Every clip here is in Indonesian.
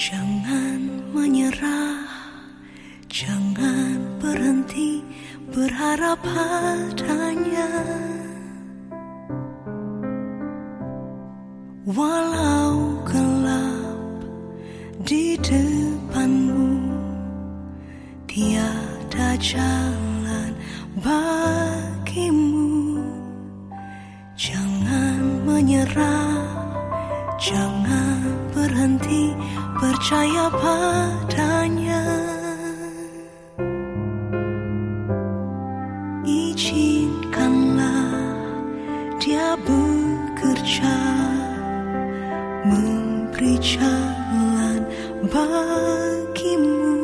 Jangan menyerah, jangan berhenti berharap padanya. Walau gelap di depanmu, tiada jalan bagimu. Jangan menyerah, jangan berhenti percaya padanya. Izinkanlah dia bekerja Memberi jalan bagimu.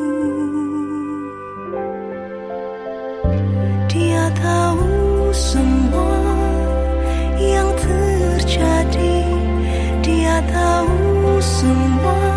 Dia tahu semua yang terjadi. Dia tahu someone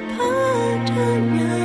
padanya